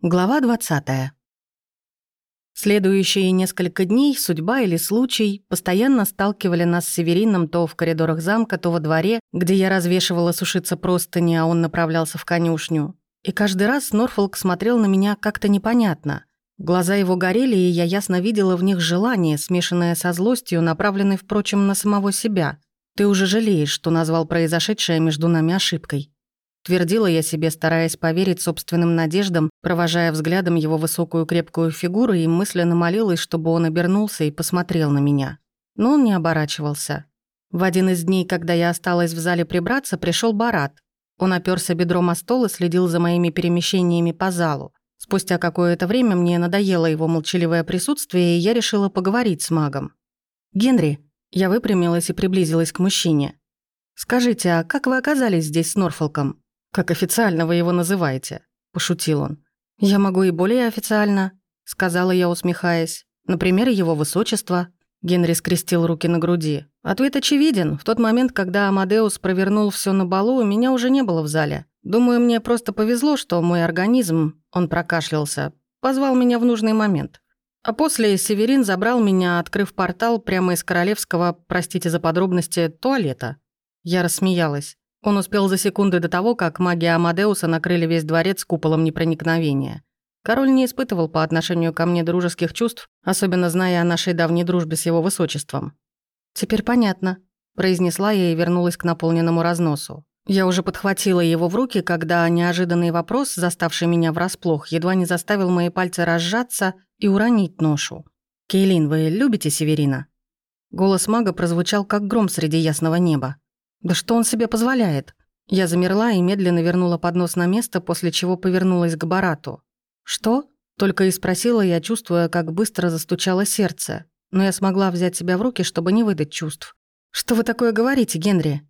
Глава 20. Следующие несколько дней судьба или случай постоянно сталкивали нас с Северином то в коридорах замка, то во дворе, где я развешивала сушиться простыни, а он направлялся в конюшню. И каждый раз Норфолк смотрел на меня как-то непонятно. Глаза его горели, и я ясно видела в них желание, смешанное со злостью, направленной, впрочем, на самого себя. «Ты уже жалеешь, что назвал произошедшее между нами ошибкой», Твердила я себе, стараясь поверить собственным надеждам, провожая взглядом его высокую крепкую фигуру и мысленно молилась, чтобы он обернулся и посмотрел на меня. Но он не оборачивался. В один из дней, когда я осталась в зале прибраться, пришел Барат. Он оперся бедром о стол и следил за моими перемещениями по залу. Спустя какое-то время мне надоело его молчаливое присутствие, и я решила поговорить с магом. «Генри», я выпрямилась и приблизилась к мужчине. «Скажите, а как вы оказались здесь с Норфолком?» «Как официально вы его называете?» – пошутил он. «Я могу и более официально», – сказала я, усмехаясь. «Например, его высочество». Генри скрестил руки на груди. «Ответ очевиден. В тот момент, когда Амадеус провернул все на балу, меня уже не было в зале. Думаю, мне просто повезло, что мой организм, он прокашлялся, позвал меня в нужный момент. А после Северин забрал меня, открыв портал прямо из королевского, простите за подробности, туалета». Я рассмеялась. Он успел за секунды до того, как магия Амадеуса накрыли весь дворец куполом непроникновения. Король не испытывал по отношению ко мне дружеских чувств, особенно зная о нашей давней дружбе с его высочеством. «Теперь понятно», – произнесла я и вернулась к наполненному разносу. Я уже подхватила его в руки, когда неожиданный вопрос, заставший меня врасплох, едва не заставил мои пальцы разжаться и уронить ношу. «Кейлин, вы любите Северина?» Голос мага прозвучал, как гром среди ясного неба. Да что он себе позволяет? Я замерла и медленно вернула поднос на место, после чего повернулась к Барату. «Что?» Только и спросила я, чувствуя, как быстро застучало сердце. Но я смогла взять себя в руки, чтобы не выдать чувств. «Что вы такое говорите, Генри?»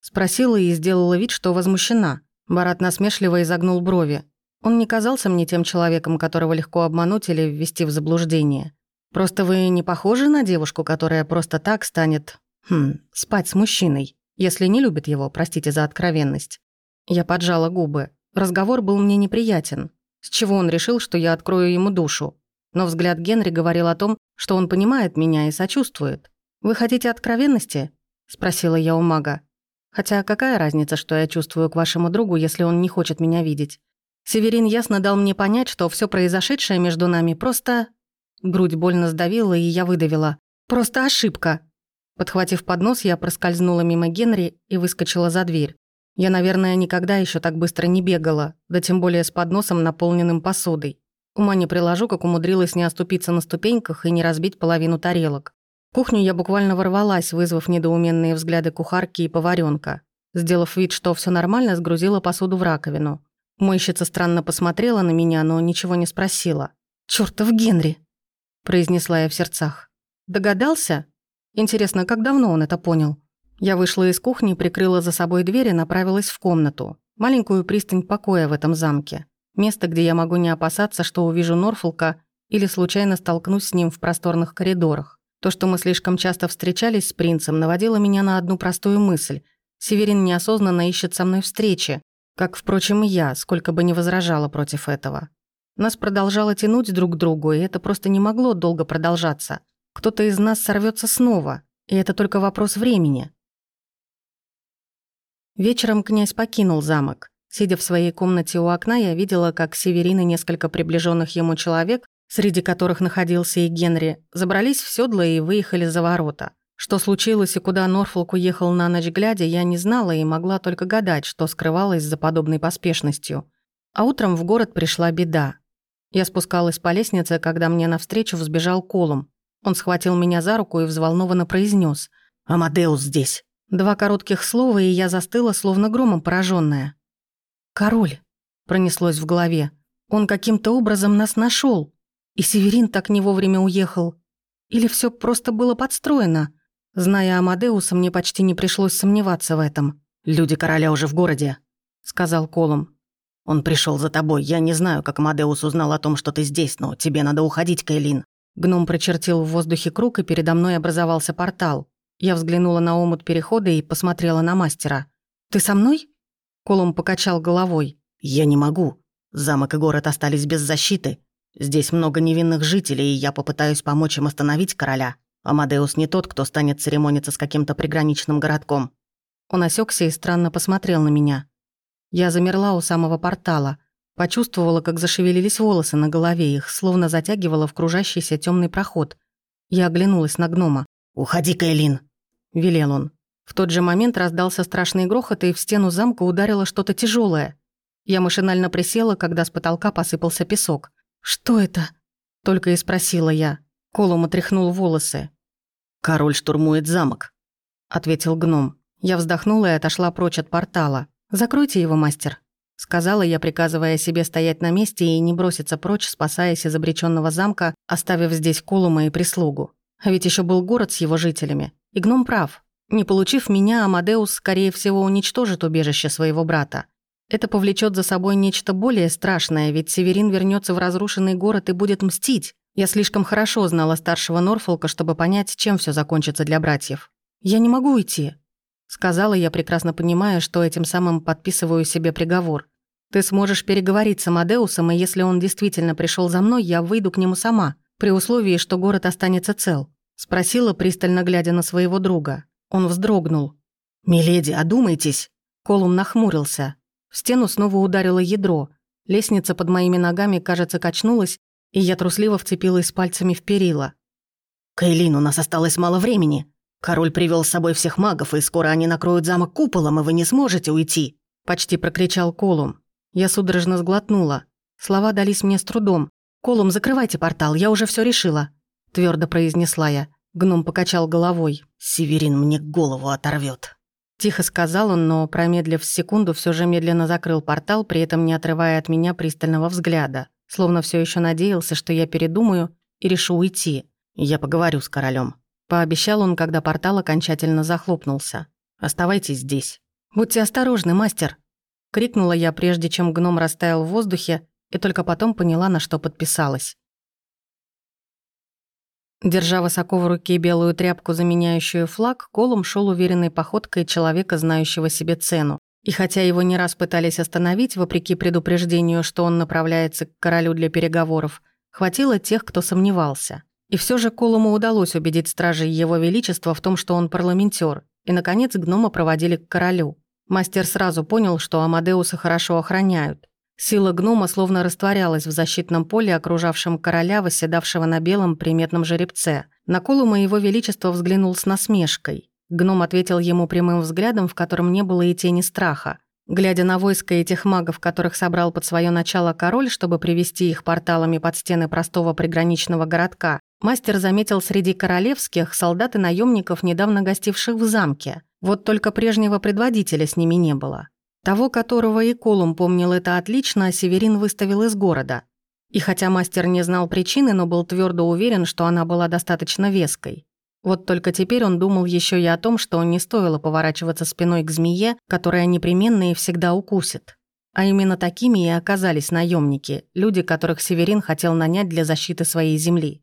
Спросила и сделала вид, что возмущена. Барат насмешливо изогнул брови. Он не казался мне тем человеком, которого легко обмануть или ввести в заблуждение. Просто вы не похожи на девушку, которая просто так станет... Хм, спать с мужчиной. Если не любит его, простите за откровенность. Я поджала губы. Разговор был мне неприятен. С чего он решил, что я открою ему душу? Но взгляд Генри говорил о том, что он понимает меня и сочувствует. «Вы хотите откровенности?» – спросила я у мага. «Хотя какая разница, что я чувствую к вашему другу, если он не хочет меня видеть? Северин ясно дал мне понять, что все произошедшее между нами просто...» Грудь больно сдавила, и я выдавила. «Просто ошибка!» Подхватив поднос, я проскользнула мимо Генри и выскочила за дверь. Я, наверное, никогда еще так быстро не бегала, да тем более с подносом, наполненным посудой. Ума не приложу, как умудрилась не оступиться на ступеньках и не разбить половину тарелок. В кухню я буквально ворвалась, вызвав недоуменные взгляды кухарки и поваренка. Сделав вид, что все нормально, сгрузила посуду в раковину. Мойщица странно посмотрела на меня, но ничего не спросила. «Чёртов Генри!» – произнесла я в сердцах. «Догадался?» Интересно, как давно он это понял? Я вышла из кухни, прикрыла за собой дверь и направилась в комнату. Маленькую пристань покоя в этом замке. Место, где я могу не опасаться, что увижу Норфолка или случайно столкнусь с ним в просторных коридорах. То, что мы слишком часто встречались с принцем, наводило меня на одну простую мысль. Северин неосознанно ищет со мной встречи, как, впрочем, и я, сколько бы ни возражала против этого. Нас продолжало тянуть друг к другу, и это просто не могло долго продолжаться. Кто-то из нас сорвется снова, и это только вопрос времени. Вечером князь покинул замок. Сидя в своей комнате у окна, я видела, как Северин и несколько приближенных ему человек, среди которых находился и Генри, забрались в седло и выехали за ворота. Что случилось и куда Норфолк уехал на ночь глядя, я не знала и могла только гадать, что скрывалось за подобной поспешностью. А утром в город пришла беда. Я спускалась по лестнице, когда мне навстречу взбежал Колум. Он схватил меня за руку и взволнованно произнес: «Амадеус здесь». Два коротких слова, и я застыла, словно громом пораженная. «Король», — пронеслось в голове. «Он каким-то образом нас нашел, И Северин так не вовремя уехал. Или все просто было подстроено? Зная Амадеуса, мне почти не пришлось сомневаться в этом. «Люди короля уже в городе», — сказал Колум. «Он пришел за тобой. Я не знаю, как Амадеус узнал о том, что ты здесь, но тебе надо уходить, Кайлин. Гном прочертил в воздухе круг, и передо мной образовался портал. Я взглянула на омут перехода и посмотрела на мастера. «Ты со мной?» Колум покачал головой. «Я не могу», — Замок и город остались без защиты. Здесь много невинных жителей, и я попытаюсь помочь им остановить короля. Амадеус не тот, кто станет церемониться с каким-то приграничным городком». Он осекся и странно посмотрел на меня. Я замерла у самого портала. Почувствовала, как зашевелились волосы на голове, их словно затягивало в кружащийся темный проход. Я оглянулась на гнома. «Уходи, Кайлин!» – велел он. В тот же момент раздался страшный грохот, и в стену замка ударило что-то тяжелое. Я машинально присела, когда с потолка посыпался песок. «Что это?» – только и спросила я. Колум отряхнул волосы. «Король штурмует замок», – ответил гном. Я вздохнула и отошла прочь от портала. «Закройте его, мастер», – сказала я, приказывая себе стоять на месте и не броситься прочь, спасаясь из обреченного замка, оставив здесь Колума и прислугу. А ведь еще был город с его жителями. И гном прав. Не получив меня, Амадеус, скорее всего, уничтожит убежище своего брата. Это повлечет за собой нечто более страшное, ведь Северин вернется в разрушенный город и будет мстить. Я слишком хорошо знала старшего Норфолка, чтобы понять, чем все закончится для братьев. «Я не могу уйти», — сказала я, прекрасно понимая, что этим самым подписываю себе приговор. «Ты сможешь переговорить с Амадеусом, и если он действительно пришел за мной, я выйду к нему сама, при условии, что город останется цел», — спросила, пристально глядя на своего друга. Он вздрогнул. «Миледи, одумайтесь!» Колум нахмурился. В стену снова ударило ядро. Лестница под моими ногами, кажется, качнулась, и я трусливо вцепилась пальцами в перила. «Кейлин, у нас осталось мало времени. Король привел с собой всех магов, и скоро они накроют замок куполом, и вы не сможете уйти!» Почти прокричал Колум. Я судорожно сглотнула. Слова дались мне с трудом. «Колум, закрывайте портал, я уже все решила», — твердо произнесла я. Гном покачал головой. «Северин мне голову оторвет. Тихо сказал он, но, промедлив секунду, все же медленно закрыл портал, при этом не отрывая от меня пристального взгляда, словно все еще надеялся, что я передумаю и решу уйти. «Я поговорю с королем. Пообещал он, когда портал окончательно захлопнулся. «Оставайтесь здесь». «Будьте осторожны, мастер!» Крикнула я, прежде чем гном растаял в воздухе, и только потом поняла, на что подписалась. Держа высоко в руке белую тряпку, заменяющую флаг, Колум шел уверенной походкой человека, знающего себе цену. И хотя его не раз пытались остановить, вопреки предупреждению, что он направляется к королю для переговоров, хватило тех, кто сомневался. И все же Колуму удалось убедить стражей Его Величества в том, что он парламентер, и, наконец, гнома проводили к королю. Мастер сразу понял, что Амадеуса хорошо охраняют. Сила гнома словно растворялась в защитном поле, окружавшем короля, восседавшего на белом приметном жеребце. На Колума его величество взглянул с насмешкой. Гном ответил ему прямым взглядом, в котором не было и тени страха. Глядя на войско этих магов, которых собрал под свое начало король, чтобы привести их порталами под стены простого приграничного городка, мастер заметил среди королевских солдат и наемников, недавно гостивших в замке. Вот только прежнего предводителя с ними не было. Того, которого и Колум помнил это отлично, Северин выставил из города. И хотя мастер не знал причины, но был твердо уверен, что она была достаточно веской. Вот только теперь он думал еще и о том, что не стоило поворачиваться спиной к змее, которая непременно и всегда укусит. А именно такими и оказались наемники, люди, которых Северин хотел нанять для защиты своей земли.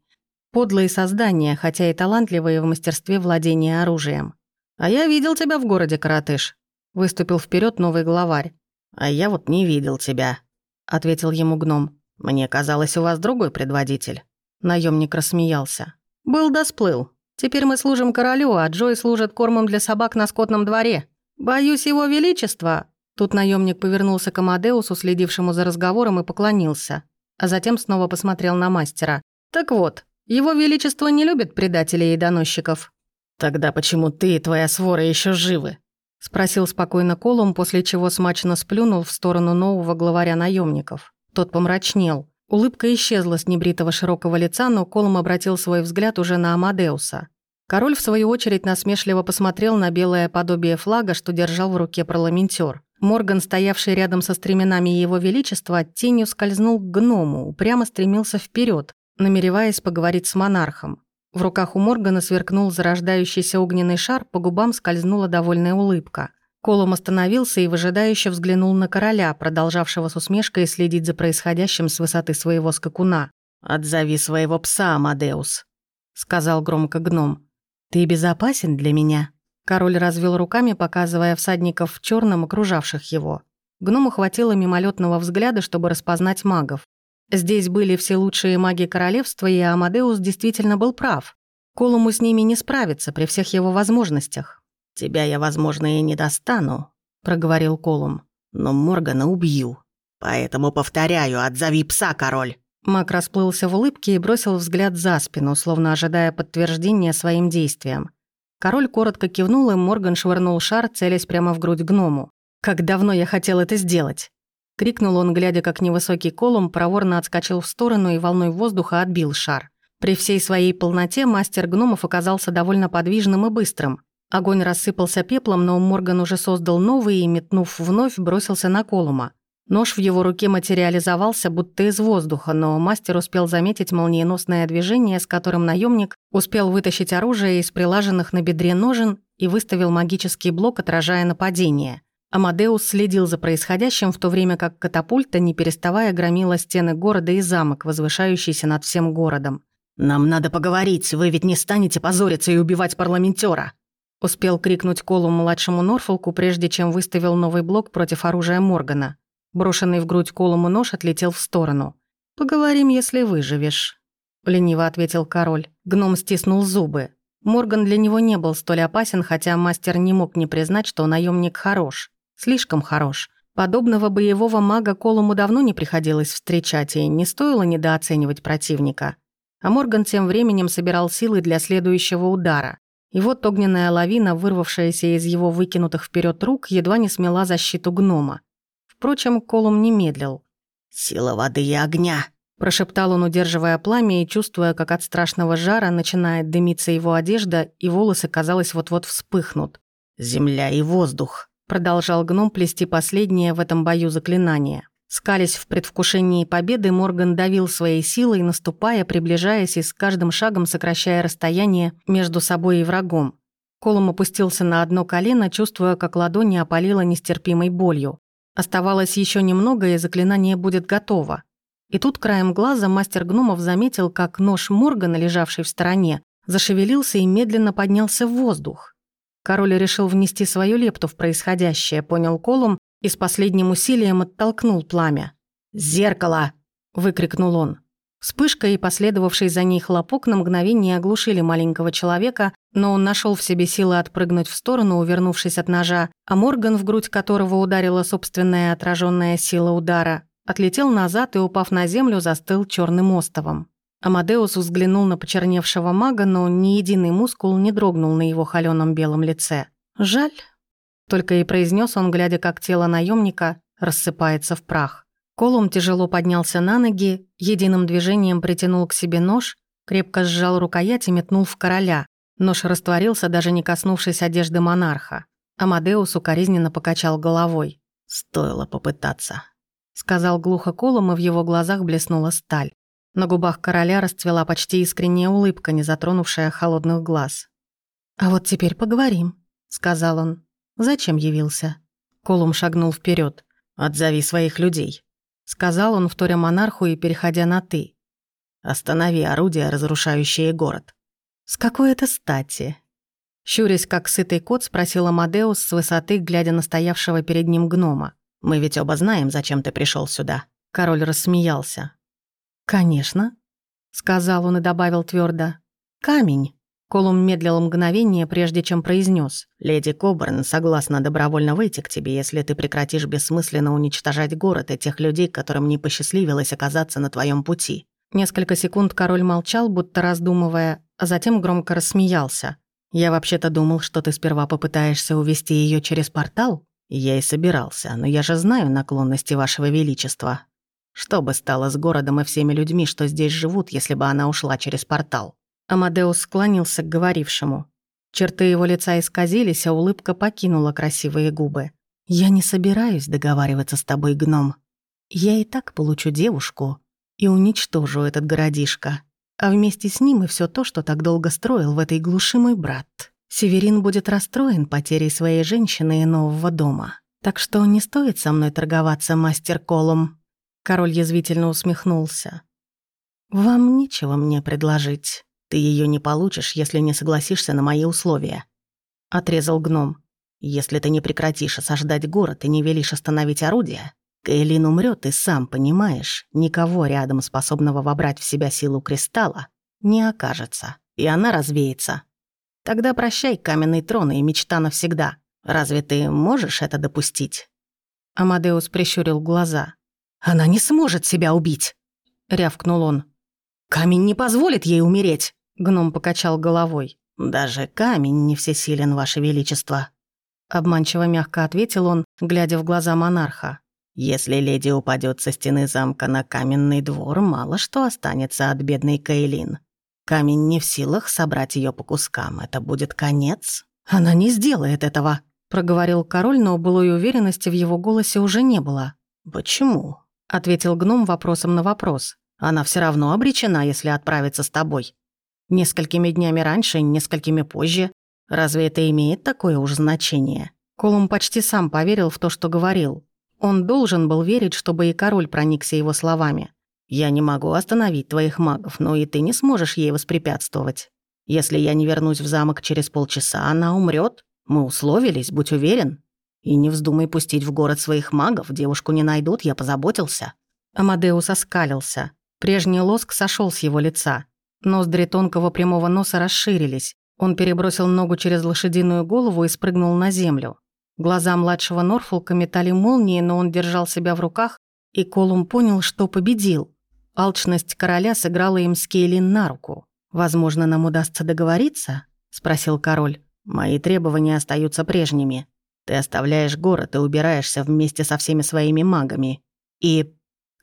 Подлые создания, хотя и талантливые в мастерстве владения оружием. «А я видел тебя в городе, Каратыш», Выступил вперед новый главарь. «А я вот не видел тебя», — ответил ему гном. «Мне казалось, у вас другой предводитель». Наемник рассмеялся. «Был да сплыл. Теперь мы служим королю, а Джой служит кормом для собак на скотном дворе. Боюсь его величества». Тут наемник повернулся к Амадеусу, следившему за разговором, и поклонился. А затем снова посмотрел на мастера. «Так вот, его величество не любит предателей и доносчиков». «Тогда почему ты и твоя свора еще живы?» — спросил спокойно Колум, после чего смачно сплюнул в сторону нового главаря наемников. Тот помрачнел. Улыбка исчезла с небритого широкого лица, но Колум обратил свой взгляд уже на Амадеуса. Король, в свою очередь, насмешливо посмотрел на белое подобие флага, что держал в руке парламентер. Морган, стоявший рядом со стременами его величества, тенью скользнул к гному, упрямо стремился вперед, намереваясь поговорить с монархом. В руках у Моргана сверкнул зарождающийся огненный шар, по губам скользнула довольная улыбка. Колум остановился и выжидающе взглянул на короля, продолжавшего с усмешкой следить за происходящим с высоты своего скакуна. «Отзови своего пса, Амадеус», — сказал громко гном. «Ты безопасен для меня?» Король развел руками, показывая всадников в черном, окружавших его. Гному хватило мимолетного взгляда, чтобы распознать магов. Здесь были все лучшие маги королевства, и Амадеус действительно был прав. Колуму с ними не справиться при всех его возможностях. «Тебя я, возможно, и не достану», — проговорил Колум. «Но Моргана убью. Поэтому повторяю, отзови пса, король». Маг расплылся в улыбке и бросил взгляд за спину, словно ожидая подтверждения своим действиям. Король коротко кивнул, и Морган швырнул шар, целясь прямо в грудь гному. «Как давно я хотел это сделать!» Крикнул он, глядя, как невысокий колум проворно отскочил в сторону и волной воздуха отбил шар. При всей своей полноте мастер гномов оказался довольно подвижным и быстрым. Огонь рассыпался пеплом, но Морган уже создал новый и, метнув вновь, бросился на колума. Нож в его руке материализовался будто из воздуха, но мастер успел заметить молниеносное движение, с которым наемник успел вытащить оружие из прилаженных на бедре ножен и выставил магический блок, отражая нападение. Амадеус следил за происходящим, в то время как катапульта, не переставая, громила стены города и замок, возвышающийся над всем городом. «Нам надо поговорить, вы ведь не станете позориться и убивать парламентера!» Успел крикнуть Колу младшему Норфолку, прежде чем выставил новый блок против оружия Моргана. Брошенный в грудь Колуму нож отлетел в сторону. «Поговорим, если выживешь», — лениво ответил король. Гном стиснул зубы. Морган для него не был столь опасен, хотя мастер не мог не признать, что наемник хорош. Слишком хорош. Подобного боевого мага Колуму давно не приходилось встречать, и не стоило недооценивать противника. А Морган тем временем собирал силы для следующего удара. И вот огненная лавина, вырвавшаяся из его выкинутых вперед рук, едва не смела защиту гнома. Впрочем, Колум не медлил. «Сила воды и огня», – прошептал он, удерживая пламя и чувствуя, как от страшного жара начинает дымиться его одежда, и волосы, казалось, вот-вот вспыхнут. «Земля и воздух», – продолжал гном плести последнее в этом бою заклинание. Скались в предвкушении победы, Морган давил своей силой, наступая, приближаясь и с каждым шагом сокращая расстояние между собой и врагом. Колум опустился на одно колено, чувствуя, как ладони опалило нестерпимой болью. Оставалось еще немного, и заклинание будет готово. И тут краем глаза мастер гномов заметил, как нож Моргана, лежавший в стороне, зашевелился и медленно поднялся в воздух. Король решил внести свою лепту в происходящее, понял Колум и с последним усилием оттолкнул пламя. «Зеркало!» – выкрикнул он. Вспышка и последовавший за ней хлопок на мгновение оглушили маленького человека, но он нашел в себе силы отпрыгнуть в сторону, увернувшись от ножа, а Морган, в грудь которого ударила собственная отраженная сила удара, отлетел назад и, упав на землю, застыл черным остовом. Амадеус взглянул на почерневшего мага, но ни единый мускул не дрогнул на его холёном белом лице. «Жаль», — только и произнес он, глядя, как тело наемника рассыпается в прах. Колум тяжело поднялся на ноги, единым движением притянул к себе нож, крепко сжал рукоять и метнул в короля. Нож растворился, даже не коснувшись одежды монарха. Амадеус укоризненно покачал головой. «Стоило попытаться», — сказал глухо Колум, и в его глазах блеснула сталь. На губах короля расцвела почти искренняя улыбка, не затронувшая холодных глаз. «А вот теперь поговорим», — сказал он. «Зачем явился?» Колум шагнул вперед. «Отзови своих людей», сказал он, вторя монарху и переходя на «ты». «Останови орудие, разрушающее город». «С какой это стати?» Щурясь, как сытый кот, спросил Амадеус с высоты, глядя на стоявшего перед ним гнома. «Мы ведь оба знаем, зачем ты пришел сюда». Король рассмеялся. «Конечно», — сказал он и добавил твердо. «Камень». Колум медлил мгновение, прежде чем произнес: «Леди Кобурн согласна добровольно выйти к тебе, если ты прекратишь бессмысленно уничтожать город и тех людей, которым не посчастливилось оказаться на твоем пути». Несколько секунд король молчал, будто раздумывая, а затем громко рассмеялся. «Я вообще-то думал, что ты сперва попытаешься увести ее через портал?» «Я и собирался, но я же знаю наклонности вашего величества. Что бы стало с городом и всеми людьми, что здесь живут, если бы она ушла через портал?» Амадеус склонился к говорившему. Черты его лица исказились, а улыбка покинула красивые губы. «Я не собираюсь договариваться с тобой, гном. Я и так получу девушку и уничтожу этот городишко. А вместе с ним и все то, что так долго строил в этой глуши мой брат. Северин будет расстроен потерей своей женщины и нового дома. Так что не стоит со мной торговаться, мастер Колум». Король язвительно усмехнулся. «Вам нечего мне предложить». Ты ее не получишь, если не согласишься на мои условия», — отрезал гном. Если ты не прекратишь осаждать город и не велишь остановить орудия, Кейлин умрет, и сам понимаешь, никого рядом способного вобрать в себя силу кристалла не окажется, и она развеется. Тогда прощай каменный трон и мечта навсегда. Разве ты можешь это допустить?» Амадеус прищурил глаза. «Она не сможет себя убить!» — рявкнул он. «Камень не позволит ей умереть!» — гном покачал головой. «Даже камень не всесилен, Ваше Величество!» Обманчиво мягко ответил он, глядя в глаза монарха. «Если леди упадет со стены замка на каменный двор, мало что останется от бедной Кейлин. Камень не в силах собрать ее по кускам, это будет конец. Она не сделает этого!» проговорил король, но былой уверенности в его голосе уже не было. «Почему?» — ответил гном вопросом на вопрос. «Она все равно обречена, если отправиться с тобой. Несколькими днями раньше, несколькими позже. Разве это имеет такое уж значение?» Колум почти сам поверил в то, что говорил. Он должен был верить, чтобы и король проникся его словами. «Я не могу остановить твоих магов, но и ты не сможешь ей воспрепятствовать. Если я не вернусь в замок через полчаса, она умрет. Мы условились, будь уверен. И не вздумай пустить в город своих магов, девушку не найдут, я позаботился». Амадеус оскалился. Прежний лоск сошел с его лица. Ноздри тонкого прямого носа расширились. Он перебросил ногу через лошадиную голову и спрыгнул на землю. Глаза младшего Норфолка метали молнии, но он держал себя в руках, и Колум понял, что победил. Алчность короля сыграла им с Кейлин на руку. «Возможно, нам удастся договориться?» — спросил король. Мои требования остаются прежними. Ты оставляешь город и убираешься вместе со всеми своими магами. И...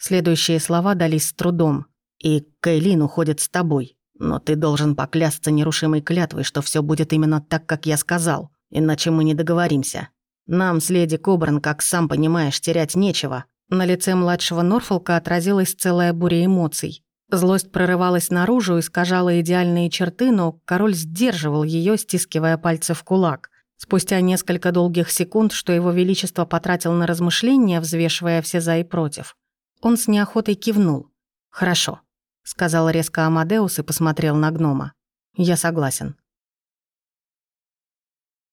Следующие слова дались с трудом. И Кейлин уходит с тобой. Но ты должен поклясться нерушимой клятвой, что все будет именно так, как я сказал. Иначе мы не договоримся. Нам с леди Кобран, как сам понимаешь, терять нечего». На лице младшего Норфолка отразилась целая буря эмоций. Злость прорывалась наружу, искажала идеальные черты, но король сдерживал ее, стискивая пальцы в кулак. Спустя несколько долгих секунд, что его величество потратил на размышления, взвешивая все за и против, он с неохотой кивнул. «Хорошо», — сказал резко Амадеус и посмотрел на гнома. «Я согласен».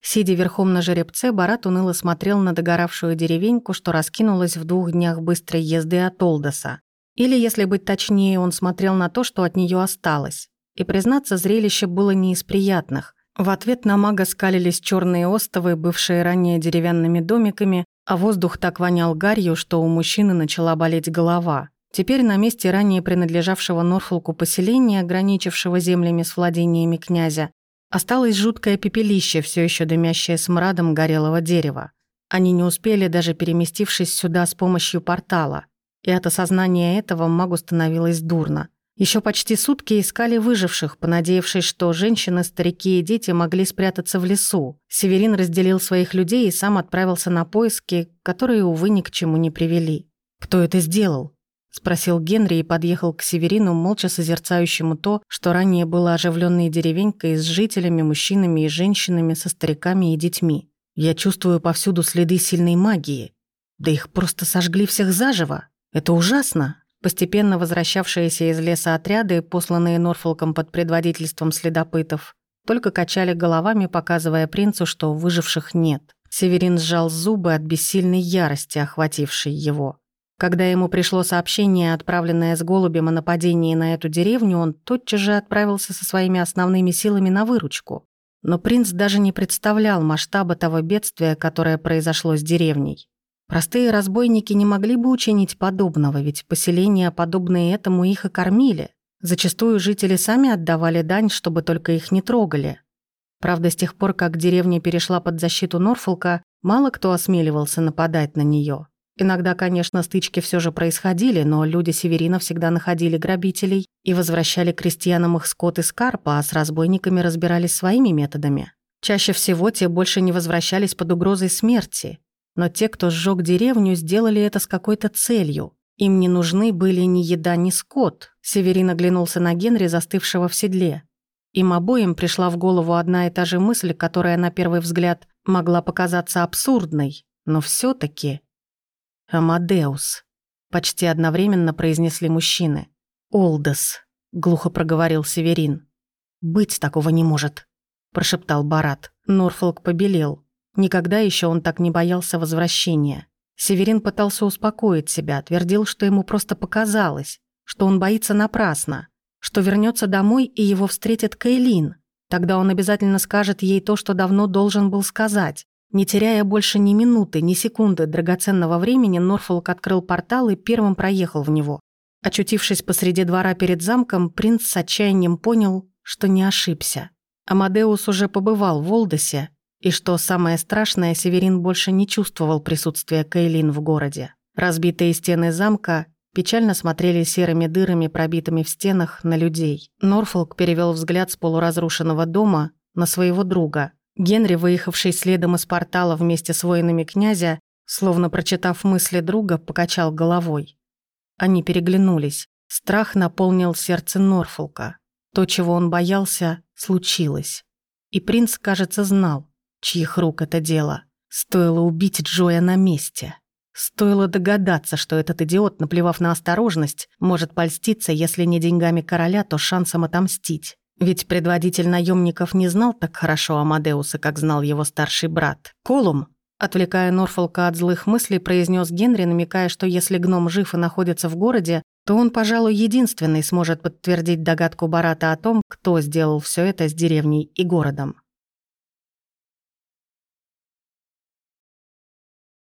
Сидя верхом на жеребце, Барат уныло смотрел на догоравшую деревеньку, что раскинулась в двух днях быстрой езды от Олдоса. Или, если быть точнее, он смотрел на то, что от нее осталось. И, признаться, зрелище было не из приятных. В ответ на мага скалились черные остовы, бывшие ранее деревянными домиками, а воздух так вонял гарью, что у мужчины начала болеть голова. Теперь на месте ранее принадлежавшего Норфолку поселения, ограничившего землями с владениями князя, осталось жуткое пепелище, все еще дымящее смрадом горелого дерева. Они не успели, даже переместившись сюда с помощью портала и от осознания этого магу становилось дурно. Еще почти сутки искали выживших, понадеявшись, что женщины, старики и дети могли спрятаться в лесу. Северин разделил своих людей и сам отправился на поиски, которые, увы, ни к чему не привели. «Кто это сделал?» — спросил Генри и подъехал к Северину, молча созерцающему то, что ранее было оживленной деревенькой с жителями, мужчинами и женщинами, со стариками и детьми. «Я чувствую повсюду следы сильной магии. Да их просто сожгли всех заживо!» Это ужасно. Постепенно возвращавшиеся из леса отряды, посланные Норфолком под предводительством следопытов, только качали головами, показывая принцу, что выживших нет. Северин сжал зубы от бессильной ярости, охватившей его. Когда ему пришло сообщение, отправленное с голубем о нападении на эту деревню, он тотчас же отправился со своими основными силами на выручку. Но принц даже не представлял масштаба того бедствия, которое произошло с деревней. Простые разбойники не могли бы учинить подобного, ведь поселения, подобные этому, их и кормили. Зачастую жители сами отдавали дань, чтобы только их не трогали. Правда, с тех пор, как деревня перешла под защиту Норфолка, мало кто осмеливался нападать на нее. Иногда, конечно, стычки все же происходили, но люди Северина всегда находили грабителей и возвращали крестьянам их скот и скарпа, а с разбойниками разбирались своими методами. Чаще всего те больше не возвращались под угрозой смерти, но те, кто сжег деревню, сделали это с какой-то целью. Им не нужны были ни еда, ни скот. Северин оглянулся на Генри, застывшего в седле. Им обоим пришла в голову одна и та же мысль, которая на первый взгляд могла показаться абсурдной, но все таки «Амадеус», — почти одновременно произнесли мужчины. «Олдес», — глухо проговорил Северин. «Быть такого не может», — прошептал Барат. Норфолк побелел. Никогда еще он так не боялся возвращения. Северин пытался успокоить себя, твердил, что ему просто показалось, что он боится напрасно, что вернется домой и его встретит Кейлин. Тогда он обязательно скажет ей то, что давно должен был сказать. Не теряя больше ни минуты, ни секунды драгоценного времени, Норфолк открыл портал и первым проехал в него. Очутившись посреди двора перед замком, принц с отчаянием понял, что не ошибся. Амадеус уже побывал в Олдосе, и что самое страшное, Северин больше не чувствовал присутствия Кейлин в городе. Разбитые стены замка печально смотрели серыми дырами, пробитыми в стенах, на людей. Норфолк перевел взгляд с полуразрушенного дома на своего друга. Генри, выехавший следом из портала вместе с воинами князя, словно прочитав мысли друга, покачал головой. Они переглянулись. Страх наполнил сердце Норфолка. То, чего он боялся, случилось. И принц, кажется, знал, чьих рук это дело. Стоило убить Джоя на месте. Стоило догадаться, что этот идиот, наплевав на осторожность, может польститься, если не деньгами короля, то шансом отомстить. Ведь предводитель наемников не знал так хорошо Амадеуса, как знал его старший брат. «Колум!» Отвлекая Норфолка от злых мыслей, произнес Генри, намекая, что если гном жив и находится в городе, то он, пожалуй, единственный сможет подтвердить догадку Барата о том, кто сделал все это с деревней и городом.